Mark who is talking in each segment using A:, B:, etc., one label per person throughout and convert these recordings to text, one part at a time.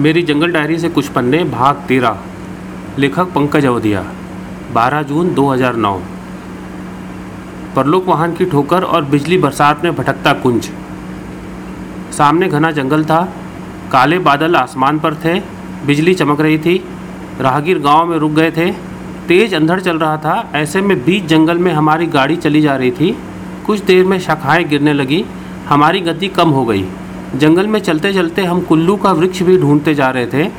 A: मेरी जंगल डायरी से कुछ पन्ने भाग तेरह लेखक पंकज अवधिया 12 जून 2009 परलोक वाहन की ठोकर और बिजली बरसात में भटकता कुंज। सामने घना जंगल था, काले बादल आसमान पर थे, बिजली चमक रही थी, राहगीर गाँव में रुक गए थे, तेज अंधड़ चल रहा था, ऐसे में बीच जंगल में हमारी गाड़ी चली जा रही थी, कुछ देर में शाखाएँ गिरने लगी, हमारी गति कम हो गई। जंगल में चलते चलते हम कुल्लू का वृक्ष भी ढूंढते जा रहे थे।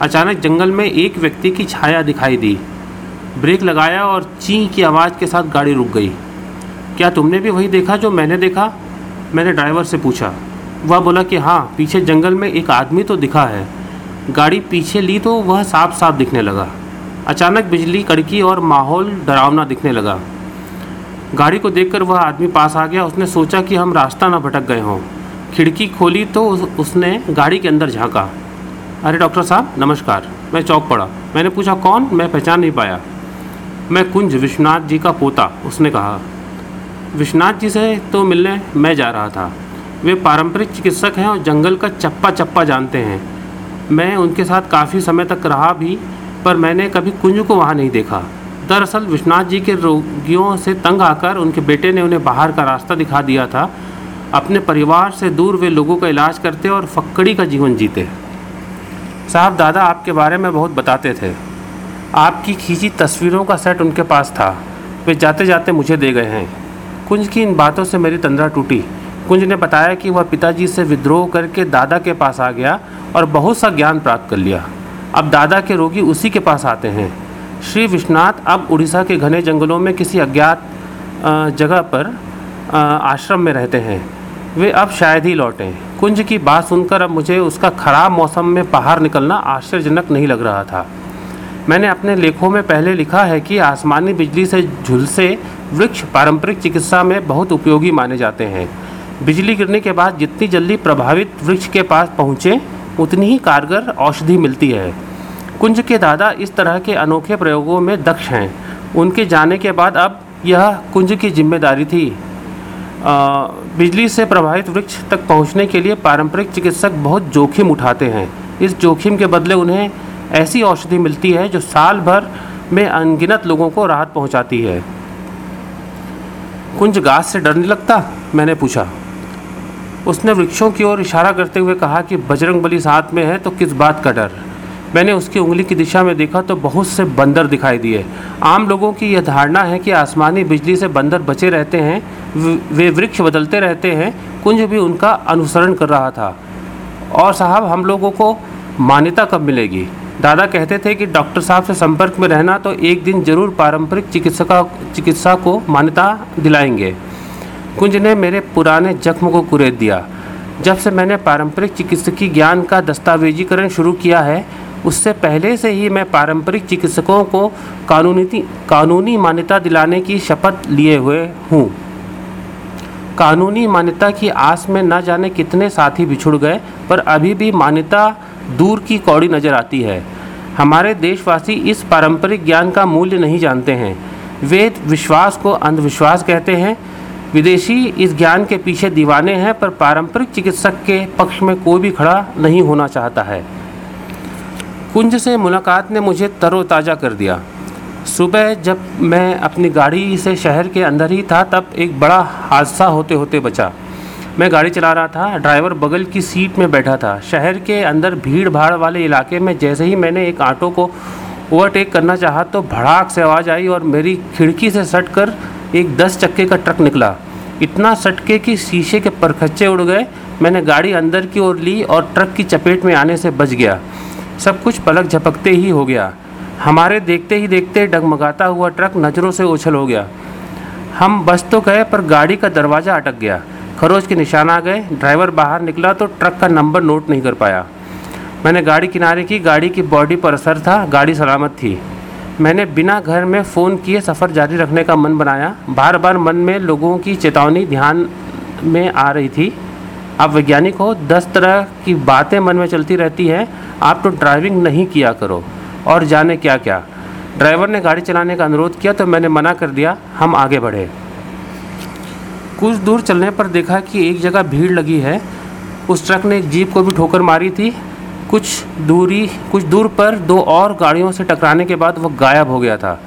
A: अचानक जंगल में एक व्यक्ति की छाया दिखाई दी। ब्रेक लगाया और ची की आवाज़ के साथ गाड़ी रुक गई। क्या तुमने भी वही देखा जो मैंने देखा? मैंने ड्राइवर से पूछा। वह बोला कि हाँ पीछे जंगल में एक आदमी तो दिखा है। गाड़ी पीछे ली तो वह साफ़ साफ़ दिखने लगा। अचानक बिजली, कड़की और माहौल डरावना दिखने लगा। गाड़ी को देखकर वह आदमी पास आ गया। उसने सोचा कि हम रास्ता ना भटक गए हों। खिड़की खोली तो उस, उसने गाड़ी के अंदर झांका। अरे डॉक्टर साहब नमस्कार। मैं चौक पड़ा। मैंने पूछा कौन? मैं पहचान नहीं पाया। मैं कुंज विश्वनाथ जी का पोता उसने कहा। विश्वनाथ जी से तो मिलने मैं जा रहा था। वे पारंपरिक चिकित्सक हैं और जंगल का चप्पा चप्पा जानते हैं। मैं उनके साथ काफ़ी समय तक रहा भी पर मैंने कभी कुंज को वहाँ नहीं देखा। दरअसल विश्वनाथ जी के रोगियों से तंग आकर उनके बेटे ने उन्हें बाहर का रास्ता दिखा दिया था अपने परिवार से दूर वे लोगों का इलाज करते और फक्कड़ी का जीवन जीते साहब, दादा आपके बारे में बहुत बताते थे। आपकी खींची तस्वीरों का सेट उनके पास था। वे जाते जाते मुझे दे गए हैं। कुंज की इन बातों से मेरी तंद्रा टूटी। कुंज ने बताया कि वह पिताजी से विद्रोह करके दादा के पास आ गया और बहुत सा ज्ञान प्राप्त कर लिया। अब दादा के रोगी उसी के पास आते हैं। श्री विश्वनाथ अब उड़ीसा के घने जंगलों में किसी अज्ञात जगह पर आश्रम में रहते हैं। वे अब शायद ही लौटें। कुंज की बात सुनकर अब मुझे उसका ख़राब मौसम में बाहर निकलना आश्चर्यजनक नहीं लग रहा था। मैंने अपने लेखों में पहले लिखा है कि आसमानी बिजली से झुलसे वृक्ष पारंपरिक चिकित्सा में बहुत उपयोगी माने जाते हैं। बिजली गिरने के बाद जितनी जल्दी प्रभावित वृक्ष के पास पहुँचें, उतनी ही कारगर औषधि मिलती है। कुंज के दादा इस तरह के अनोखे प्रयोगों में दक्ष हैं। उनके जाने के बाद अब यह कुंज की ज़िम्मेदारी थी। बिजली से प्रभावित वृक्ष तक पहुँचने के लिए पारंपरिक चिकित्सक बहुत जोखिम उठाते हैं। इस जोखिम के बदले उन्हें ऐसी औषधि मिलती है जो साल भर में अनगिनत लोगों को राहत पहुंचाती है। कुंज घास से डर नहीं लगता? मैंने पूछा। उसने वृक्षों की ओर इशारा करते हुए कहा कि बजरंग बली साथ में है तो किस बात का डर? मैंने उसकी उंगली की दिशा में देखा तो बहुत से बंदर दिखाई दिए। आम लोगों की यह धारणा है कि आसमानी बिजली से बंदर बचे रहते हैं, वे वृक्ष बदलते रहते हैं, कुंज भी उनका अनुसरण कर रहा था। और साहब, हम लोगों को मान्यता कब मिलेगी? दादा कहते थे कि डॉक्टर साहब से संपर्क में रहना तो एक दिन ज़रूर पारंपरिक चिकित्सा चिकित्सा को मान्यता दिलाएँगे। कुंज ने मेरे पुराने जख्म को कुरेद दिया। जब से मैंने पारंपरिक चिकित्सकीय ज्ञान का दस्तावेजीकरण शुरू किया है उससे पहले से ही मैं पारंपरिक चिकित्सकों को कानूनी कानूनी मान्यता दिलाने की शपथ लिए हुए हूँ। कानूनी मान्यता की आस में न जाने कितने साथी बिछुड़ गए, पर अभी भी मान्यता दूर की कौड़ी नज़र आती है। हमारे देशवासी इस पारंपरिक ज्ञान का मूल्य नहीं जानते हैं। वेद विश्वास को अंधविश्वास कहते हैं। विदेशी इस ज्ञान के पीछे दीवाने हैं, पर पारंपरिक चिकित्सक के पक्ष में कोई भी खड़ा नहीं होना चाहता है। कुंज से मुलाकात ने मुझे तरोताज़ा कर दिया। सुबह जब मैं अपनी गाड़ी से शहर के अंदर ही था, तब एक बड़ा हादसा होते होते बचा। मैं गाड़ी चला रहा था, ड्राइवर बगल की सीट में बैठा था। शहर के अंदर भीड़ भाड़ वाले इलाके में जैसे ही मैंने एक ऑटो को ओवरटेक करना चाहा तो भड़ाक से आवाज़ आई और मेरी खिड़की से सट कर एक दस चक्के का ट्रक निकला। इतना सटके कि शीशे के परखच्चे उड़ गए। मैंने गाड़ी अंदर की ओर ली और ट्रक की चपेट में आने से बच गया। सब कुछ पलक झपकते ही हो गया। हमारे देखते ही देखते डगमगाता हुआ ट्रक नज़रों से उछल हो गया। हम बस तो गए, पर गाड़ी का दरवाज़ा अटक गया। खरोच के निशान आ गए। ड्राइवर बाहर निकला तो ट्रक का नंबर नोट नहीं कर पाया। मैंने गाड़ी किनारे की, गाड़ी की बॉडी पर असर था, गाड़ी सलामत थी। मैंने बिना घर में फ़ोन किए सफ़र जारी रखने का मन बनाया। बार बार मन में लोगों की चेतावनी ध्यान में आ रही थी। आप वैज्ञानिक हो, दस तरह की बातें मन में चलती रहती हैं, आप तो ड्राइविंग नहीं किया करो। और जाने क्या क्या ड्राइवर ने गाड़ी चलाने का अनुरोध किया तो मैंने मना कर दिया, हम आगे बढ़े। कुछ दूर चलने पर देखा कि एक जगह भीड़ लगी है। उस ट्रक ने एक जीप को भी ठोकर मारी थी। कुछ दूरी, कुछ दूर पर दो और गाड़ियों से टकराने के बाद वह गायब हो गया था।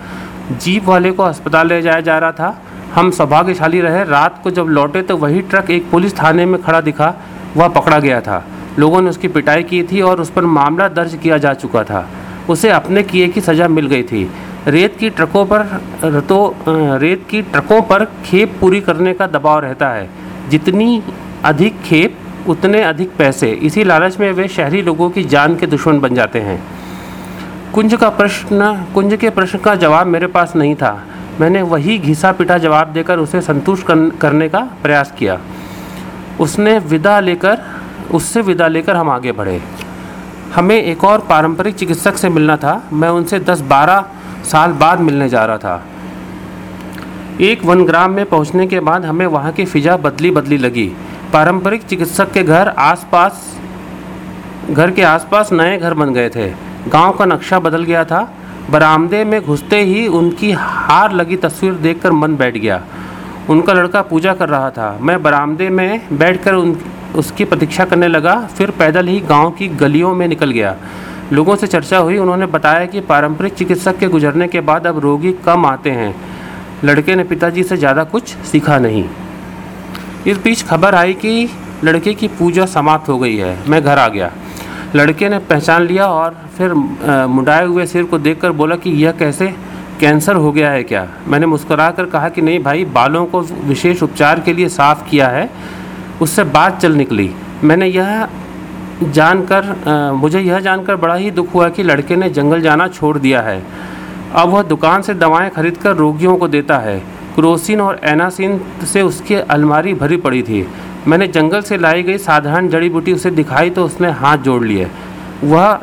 A: जीप वाले को अस्पताल ले जाया जा रहा था। हम सौभाग्यशाली रहे। रात को जब लौटे तो वही ट्रक एक पुलिस थाने में खड़ा दिखा, वह पकड़ा गया था। लोगों ने उसकी पिटाई की थी और उस पर मामला दर्ज किया जा चुका था। उसे अपने किए की सज़ा मिल गई थी। रेत की ट्रकों पर तो रेत की ट्रकों पर खेप पूरी करने का दबाव रहता है। जितनी अधिक खेप, उतने अधिक पैसे। इसी लालच में वे शहरी लोगों की जान के दुश्मन बन जाते हैं। कुंज का प्रश्न, कुंज के प्रश्न का जवाब मेरे पास नहीं था। मैंने वही घिसा पिटा जवाब देकर उसे संतुष्ट करने का प्रयास किया। उसने विदा लेकर, उससे विदा लेकर हम आगे बढ़े। हमें एक और पारंपरिक चिकित्सक से मिलना था। मैं उनसे 10-12 साल बाद मिलने जा रहा था। एक वनग्राम में पहुँचने के बाद हमें वहाँ की फ़िज़ा बदली बदली लगी। पारंपरिक चिकित्सक के घर आसपास, घर के आसपास नए घर बन गए थे। गाँव का नक्शा बदल गया था। बरामदे में घुसते ही उनकी हार लगी तस्वीर देखकर मन बैठ गया। उनका लड़का पूजा कर रहा था। मैं बरामदे में बैठकर उन, उसकी प्रतीक्षा करने लगा, फिर पैदल ही गाँव की गलियों में निकल गया। लोगों से चर्चा हुई। उन्होंने बताया कि पारंपरिक चिकित्सक के गुजरने के बाद अब रोगी कम आते हैं। लड़के ने पिताजी से ज़्यादा कुछ सीखा नहीं। इस बीच खबर आई कि लड़के की पूजा समाप्त हो गई है। मैं घर आ गया। लड़के ने पहचान लिया और फिर मुंडाए हुए सिर को देखकर बोला कि यह कैसे, कैंसर हो गया है क्या? मैंने मुस्कुरा कर कहा कि नहीं भाई, बालों को विशेष उपचार के लिए साफ़ किया है, उससे बात चल निकली। मैंने यह जानकर मुझे यह जानकर बड़ा ही दुख हुआ कि लड़के ने जंगल जाना छोड़ दिया है। अब वह दुकान से दवाएँ खरीदकर रोगियों को देता है। क्रोसिन और एनासिन से उसकी अलमारी भरी पड़ी थी। मैंने जंगल से लाई गई साधारण जड़ी बूटी उसे दिखाई तो उसने हाथ जोड़ लिए। वह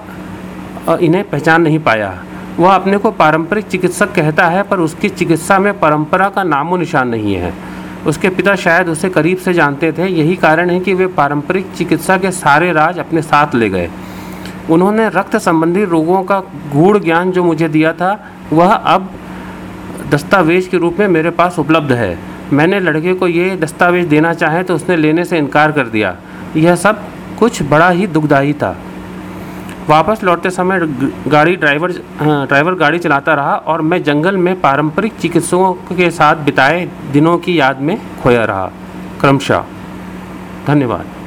A: इन्हें पहचान नहीं पाया। वह अपने को पारंपरिक चिकित्सक कहता है, पर उसकी चिकित्सा में परंपरा का नामो निशान नहीं है। उसके पिता शायद उसे करीब से जानते थे। यही कारण है कि वे पारंपरिक चिकित्सा के सारे राज अपने साथ ले गए। उन्होंने रक्त संबंधी रोगों का गूढ़ ज्ञान जो मुझे दिया था, वह अब दस्तावेज़ के रूप में मेरे पास उपलब्ध है। मैंने लड़के को ये दस्तावेज़ देना चाहे तो उसने लेने से इनकार कर दिया। यह सब कुछ बड़ा ही दुखदाई था। वापस लौटते समय गाड़ी ड्राइवर ड्राइवर गाड़ी चलाता रहा और मैं जंगल में पारंपरिक चिकित्सकों के साथ बिताए दिनों की याद में खोया रहा। क्रमशः। धन्यवाद।